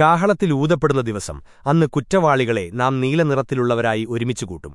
കാഹളത്തിൽ ഊതപ്പെടുന്ന ദിവസം അന്ന് കുറ്റവാളികളെ നാം നീലനിറത്തിലുള്ളവരായി ഒരുമിച്ചു കൂട്ടും.